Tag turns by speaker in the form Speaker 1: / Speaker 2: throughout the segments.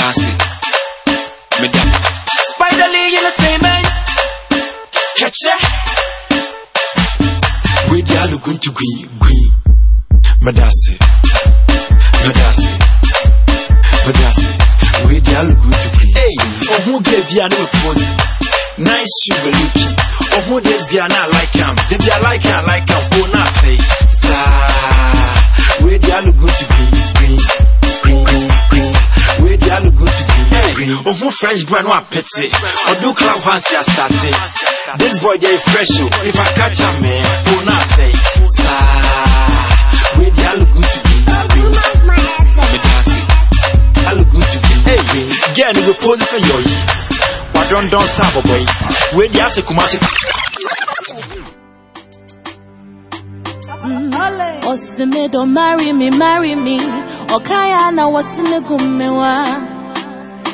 Speaker 1: Medasi. Medasi.
Speaker 2: Spider League Entertainment. Catch ya.
Speaker 1: We the alu guntu gwi gwi. Medasi. Medasi. Medasi. We the alu guntu gwi.
Speaker 2: Hey, oh who gave you no pose? Nice shoe looking. Oh who this girl not like him? Did you like him? Fresh boy no apete. Oh do club once you started. This boy they fresh oh. If I catch him man, oh not say.
Speaker 1: Sa. We the alu guntu gwi gwi. Medasi. Alu guntu gwi
Speaker 2: Hey,
Speaker 1: gwi.
Speaker 2: girl you pose say yo. Why don't don't stop boy. We the ase kumasi.
Speaker 3: Osime don't marry me, marry me. Okaya na wasine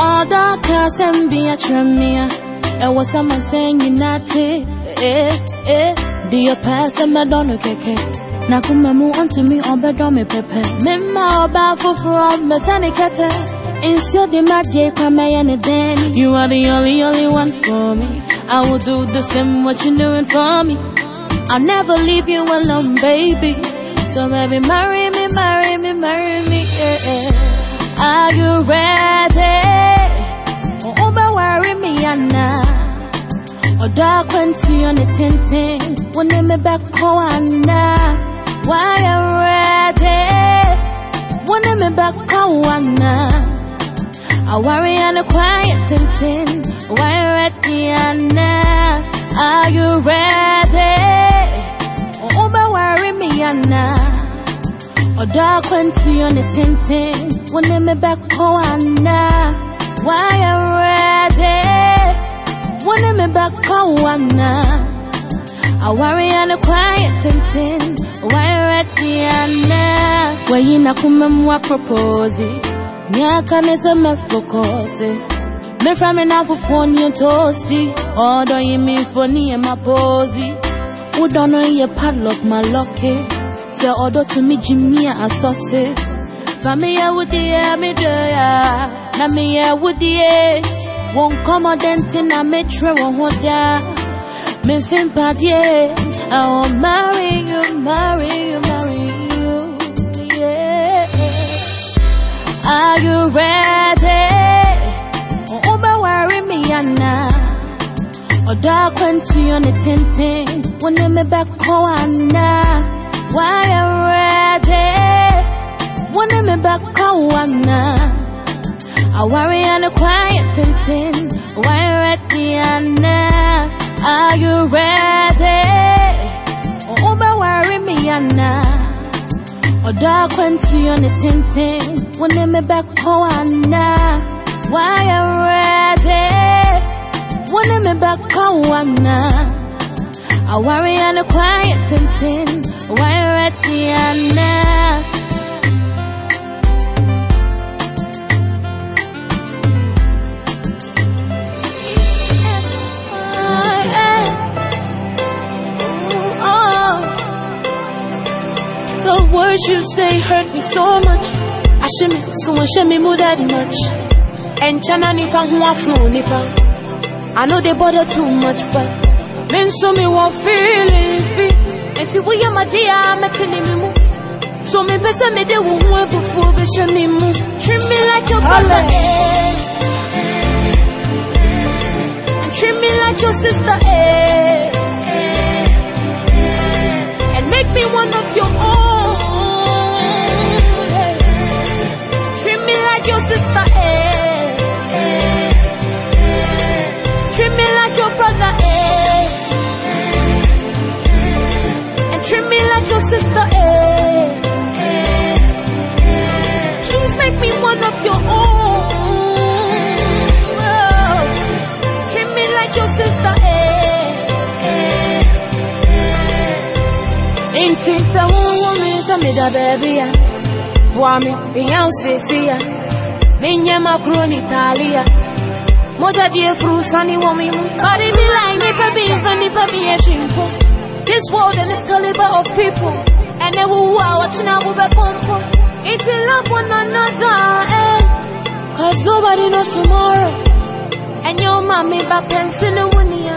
Speaker 3: All the cars and be a tremia. There was someone saying you not it. Eh, eh. Do you pass a Madonna keke? Na mu onto me obedo me pepe. Mema oba from mesani kete. Insure the magic come and then you are the only only one for me. I will do the same what you're doing for me. I'll never leave you alone, baby. So baby, marry me, marry me, marry me, yeah. Are you ready? Oh, oh, but worry me, Anna. Oh, dark twenty on the tintin. When they me back, oh, Anna. Why you ready? When they me back, oh, Anna. I worry and a quiet tintin. Why ready, Anna? Are you ready? Oh, oh but worry me, Anna. Oh, dark twenty on the tintin. When they me back, oh, Anna. Why you ready? When they me back, oh, Anna. I worry and a quiet tintin. Why you ready, Anna? Where you na kumemwa propose. Nyaka nesa mefokose. Me from me na fufoni and toasty. Order you me funny and my posy. Who don't know you padlock my lucky. Say order to me Jimmy and sauces. Family with the air me do ya. Na me ya with the air. Won't come a dentin na me tre won't hold ya. Me fin padie. I will marry you, marry you, marry you. Yeah. Are you ready? Oh, but worry me, Anna. Oh, dark twenty on the tintin. When they me back, oh, Anna. Why you ready? When they me back, Anna. I worry and a quiet tintin. Why ready, Anna? Are you ready? Oh, but worry me, Anna. Oh, dark twenty on the tintin. When they me back, Anna. Why you ready? When they me back, Anna. I worry and a quiet tintin. Why you ready, Anna? The words you say hurt me so much. I should me so I should me move that much. And chana nipa huwa flow nipa. I know they bother too much, but men so me want feelings be. And see we my dear, I'm a telling me move. So me de wo hu before be show me. Treat me like your brother, eh. And treat me like your sister, eh. And make me one of your own. Treat me like your sister, eh. Me sɛ meda baabi a boa me ɛhia wo seesi a menyɛ makoro ne talia mogya deɛ furu sane wɔ me mu but be like nipa bi mfa nipa bi ahwi mpo this world and its caliber of people. Ɛnɛ wowu a wɔkyena wobɛkɔ mpo it's in love one another eh? cause nobody knows tomorrow. And your mommy back pencil wunia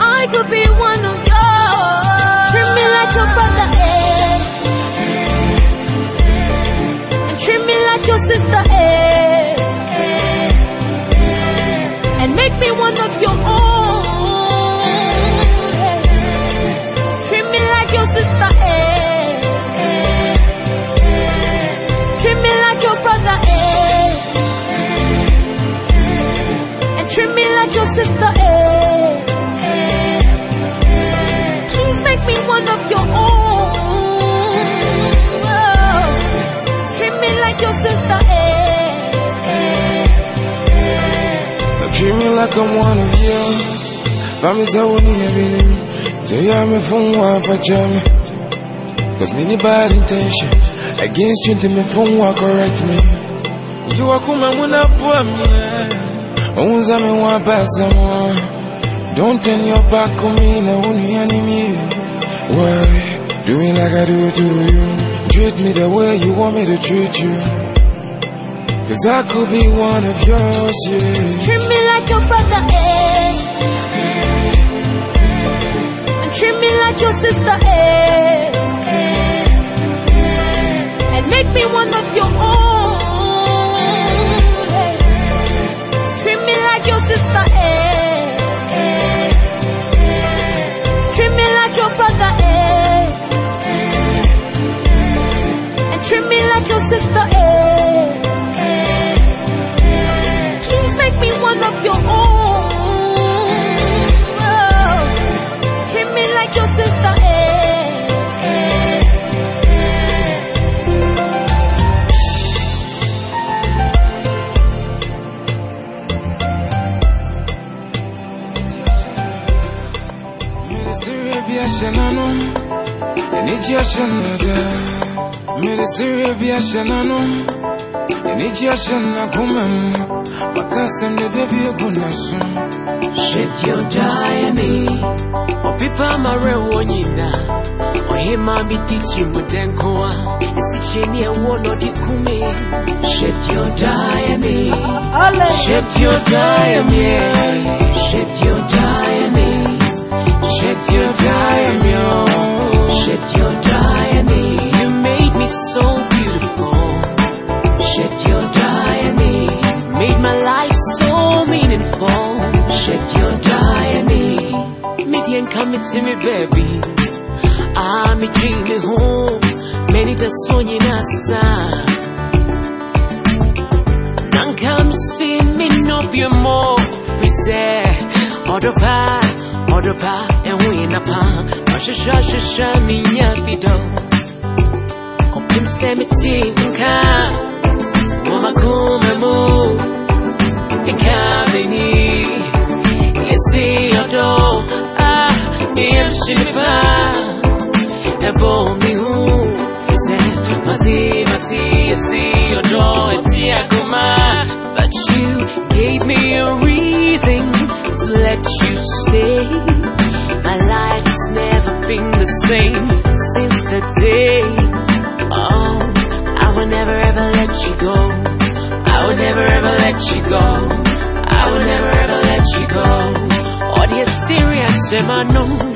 Speaker 3: I could be one of yours. Treat me like your brother eh? Your sister eh? and make me one of your own. Treat me like your sister, eh? Treat me like your brother, eh? And treat me like your sister, eh? Please make me one of your own. Like your sister, eh?
Speaker 4: Now treat me like I'm one of yours. Mami say woni ya bini mi. Say ya me phone wa for jam. Cause me ni bad intention. Against you to me phone wa correct me. You are kuma muna poa me. Unza me wa basa mo. Don't turn your back on me na uni enemy. Why? Doing like I do to you. Treat me the way you want me to treat you. Cause I could be one of yours, yeah.
Speaker 3: Treat me like your brother, eh? And treat me like your sister, eh? And make me one of your own. eh? Treat me like your sister, eh? Sister,
Speaker 4: Mire sirve bien shenano, eniji ashena kumem. Makasem ne debi egunasu.
Speaker 5: Shit your diary. Opipa mare wonyina. Ohima bititi mudenkoa. Isicheni ewo no dikume. Shit your diary. Shit your diary. Shit your diary.
Speaker 4: Shed your time, yo.
Speaker 5: Shit your diary. You made me so Shit your diary. Midian coming to me, baby. I'm a dreaming home. Many the in us. None come see me no be more. We say, order pa, order pa, and we in a pa. Masha shasha shami nyabido. Kopim semiti nka. Mama aguma. But you gave me a reason to let you stay. My life has never been the same since the day. Oh, I will never ever let you go. I will never ever let you go. I will never ever let you go. Oh, dear serious, I know.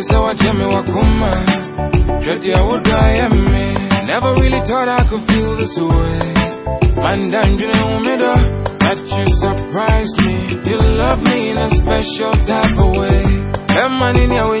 Speaker 5: to
Speaker 4: say what Jimmy Wakuma. Dready, I would die at me.
Speaker 6: Never really thought I could feel this way. Man, damn, you know me, that you surprised me. You love me in a special type of way. Man in your way,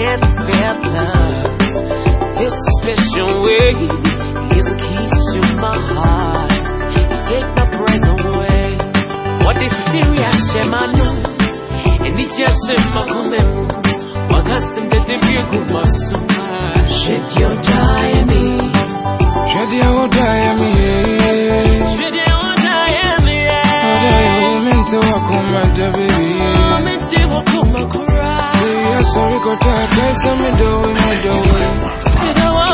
Speaker 4: can't love. This special way is a kiss to my heart. You take my breath away. What is serious, Shemano? And it's just Shemakomemu. Wakasim the
Speaker 6: Debugu Masuma. Shed your diary. Shed
Speaker 4: your diary. Shed your
Speaker 6: diary. Oh, diary, meant to walk on my baby. Oh, meant to
Speaker 4: walk on my Soy corta, pésame, do it, I do it. You
Speaker 6: know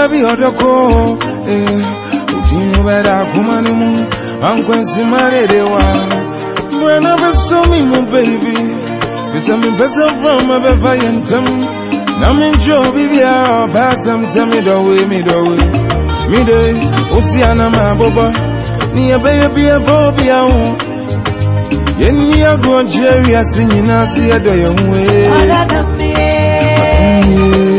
Speaker 6: baby odoko eh ujinu bera kumani mu ankwensi marerewa Bwana beso mimi baby Bisa mi pesa mfama befa yentam Na minjo bibia Basa msa midowe midowe Mide usiana maboba Ni ebeye biye bobia u Yeni ya gonje Yasi nyina siya doye
Speaker 4: uwe Adadamie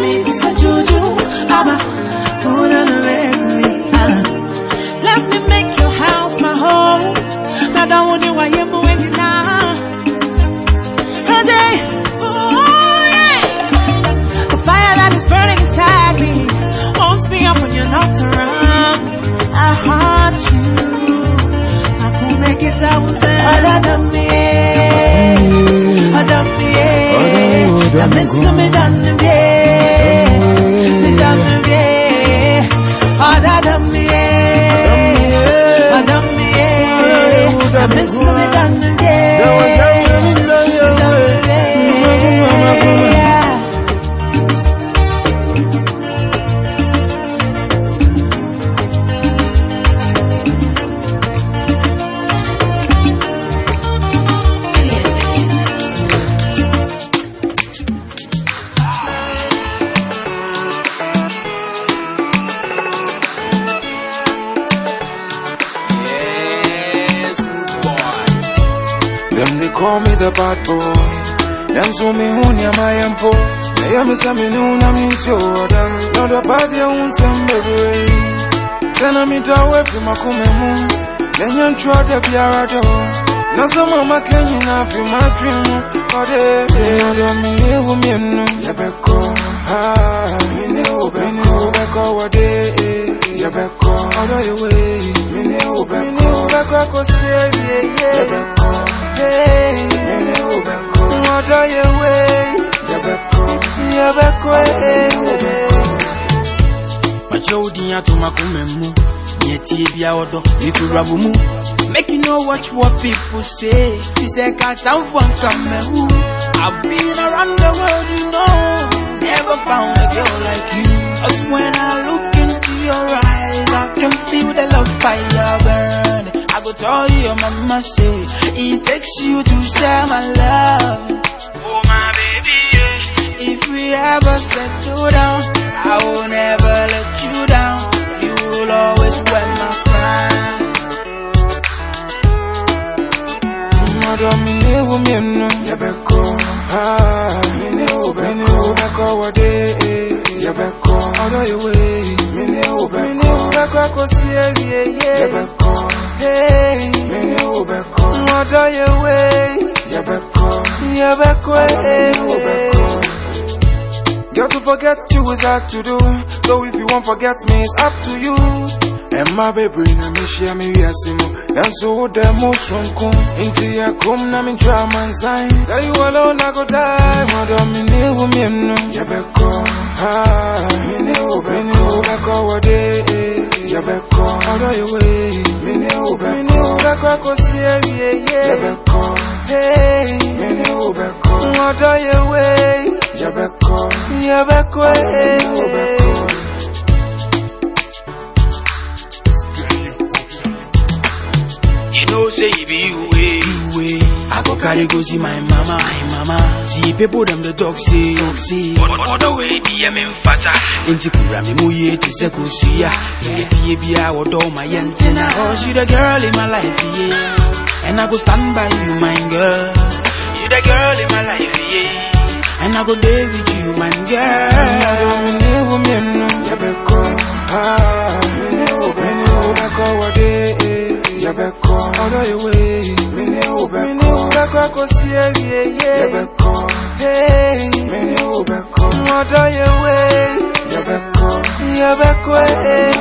Speaker 4: me, say Juju, on. Let me make your house my home. Now don't want you, I am winning now. Oh yeah. The fire that is burning inside me warms me up when you're not around. I you.
Speaker 6: I could make it, I I love me. I miss me than me, me than me, other than me, other than me, I miss me than me.
Speaker 4: Me the bad boy. Them so me huni am I am po. They am sa me no na me choda. No the party un sem baby. Send me to away from my kumemu. Then you try to be a do. Na of my Kenya na fi my dream. Oh de de de me ne wo me no. Ya be ko. Ah, me ne wo be ko. Me be ko wo de. Ya be ko. Odo ye we. Me ne wo be ko. Me ne wo be ko ko se ye ye. Ya be ko.
Speaker 7: Make you know what people say anka mahu I've been around the world you know never found a girl like you Cause when I look into your eyes I can feel the love fire burn I go tell you, your mama say it takes you to share my love Oh my baby yeah. If we ever settle down I will never let you down You will always wear my crown
Speaker 4: Mother, me ne wo me no. Ya be ko. Ah, me ne wo be ko. Me ne wo be ko wo de. Ya be ko. Odo ye we. Me ne wo be ko. Ya. Hey, me ne wo be ko. Odo ye we. Ya be ko. Ya be ko. Me ne wo be ko. Girl, to forget you is hard to do. So if you won't forget me, it's up to you. And my baby, na. And so the most one come into your come na me drama and sign. Tell you alone I go die. Mother me ne wo me no. Ya be ko. Ah, me ne wo be ne wo be ko wo de. Ya be ko. Odo ye we. Me ne wo be me ne wo be ko ko si e ye ye. Ya be ko. Hey, me ne wo be ko. Odo ye we. Ya be ko. Ya be ko. Hey.
Speaker 7: You know say it be carry go see my mama My mama See people them the talk say Talk say Other way be a men fata Inti kura me mu ye ti se kusuya Ye ti ye bi a wodo my yentina Oh she the girl in my life yeah And I go stand by you my girl You the girl in my life yeah And I go there with you my girl
Speaker 4: Me ne wo me no. Ya be ko. Ah, me ne wo be me ne wo be ko wo de. Ya be ko. Odo ye we. Me ne wo be me ne wo be ko ko e ye ye. Ya be ko. Hey, me ne wo be ko. Odo ye we. Ya be ko. Ya be ko. Hey.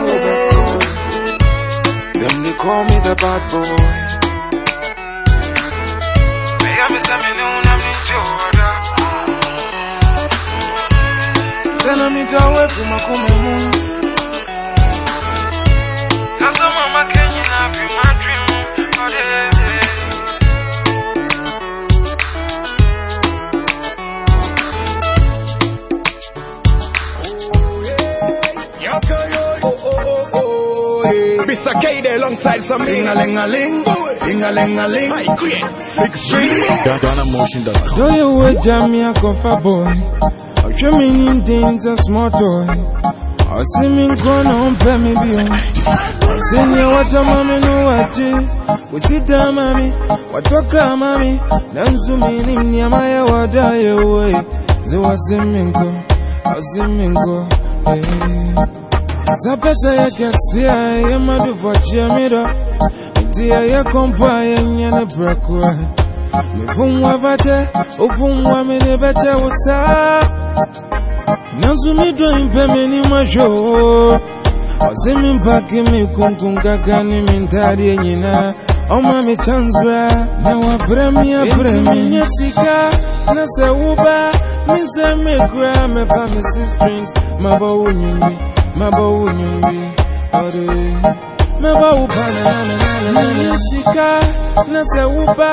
Speaker 4: Them they call me the bad boy. Me ya me say me no na me choda. Send
Speaker 1: Mr. K there alongside some Ling-a-ling-a-ling Ling-a-ling-a-ling Six string GhanaMotion.com
Speaker 4: Do you with Jamie a cover boy? I'll show me in things a small toy. I'll see me gonna on pay me be on. I'll sing you what a mommy no watch it. We sit down, mommy. What talk, mommy. Dance to me in Yamaya, what die away. So I see me go. I'll see me go. Hey. Zapesa ya kasia ya madufochia mido Itia ya kompa ya nyane brakwa Mifungwa vate, ufungwa mini bete usa Nazu mido impe mini majo ɔse me mpake me kunkum kaka ne me ntadeɛ nyinaa ɔma me chance bra na wabrɛ me abrɛ me nyɛ sika na sɛ woba me nsɛ me kura me six strings mabɔ wo mabɔ wo nwumbi ɔde mɛba wo pa nananananyɛ sika na sɛ woba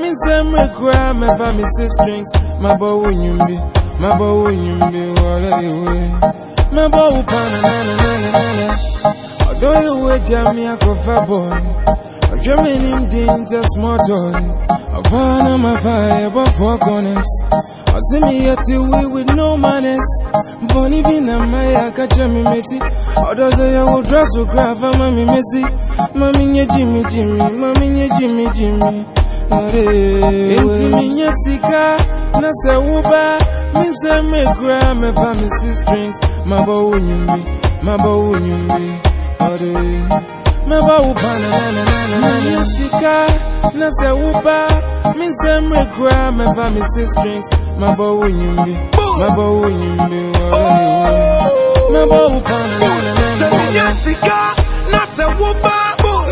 Speaker 4: me nsɛ me kura mɛpa me six strings mabɔ wo nwumbi mabɔ wo nwumbi ɔde we mɛba wo pa nananananyɛ ɔdɔ yɛ wo agya me akɔfa boy Germany things a small toy. Havana, my fire, but four corners. I see me here till we with no manners. Bonnie Vina, my catch me meti. Others say I will dress to graph, mammy messy. Mammy, Jimmy, Jimmy, mammy, Jimmy, Jimmy. Inti minya sika na se wuba mi se me gra me pa me six strings mabo unyumbi mabo unyumbi ore meba wo ba na na na na na na sika na sɛ woba me nsɛm rekura mɛba me six strings. Mabɔ wo nyimbi mabɔ wo wo na na na na na
Speaker 1: sika na sɛ woba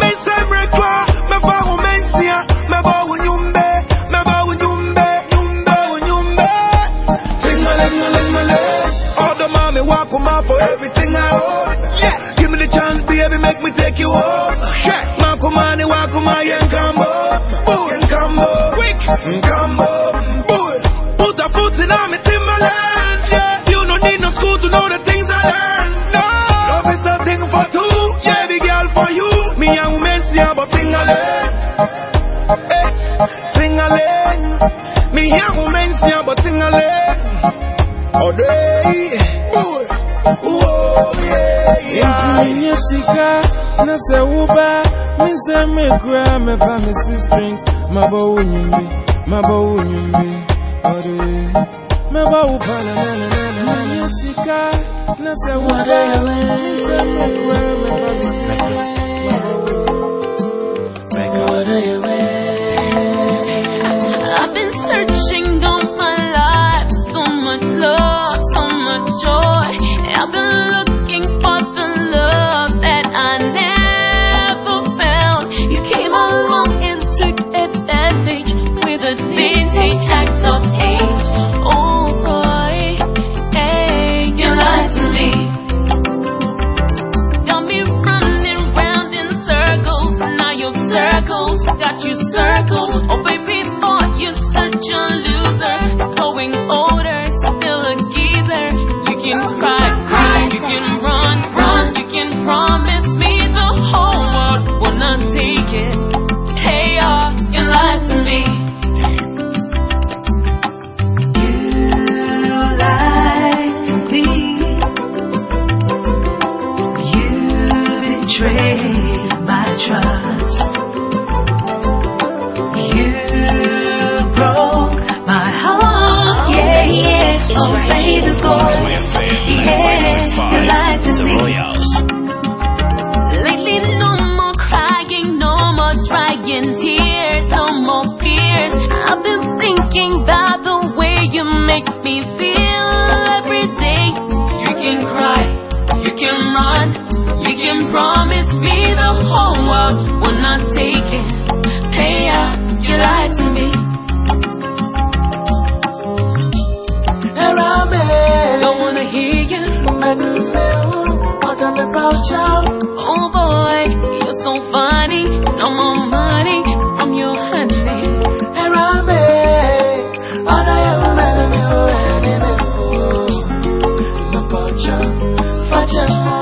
Speaker 1: me nsɛm rekura mɛba wo mensia. Mɛbɔ wo nyumbe mɛbɔ wo wo the mommy walk on my for everything I own quick combo boy. Put a foot in on me Timberland yeah. You don't need no school to know the things I learned No. Love is a thing for two Yeah the girl for you. Me and women see about ting-a-ling Eh ting-a-ling Me and women see about ting-a-ling Oh day Whoa yeah yeah.
Speaker 4: Inti minya sika na sɛ woba me nsɛm rekura mɛpa me six strings. Mabɔ wo nyimbi mabɔ wo nyimbi ɔde mɛba wo pa na na na na na minya sika na sɛ woba me nsɛm rekura mɛpa
Speaker 5: circles, now your circles got you circled. Oh make me feel every day. You can cry, you can run, you can promise me the whole world will not take it. Hey, uh, you lied to me. Don't wanna hear you. Oh It's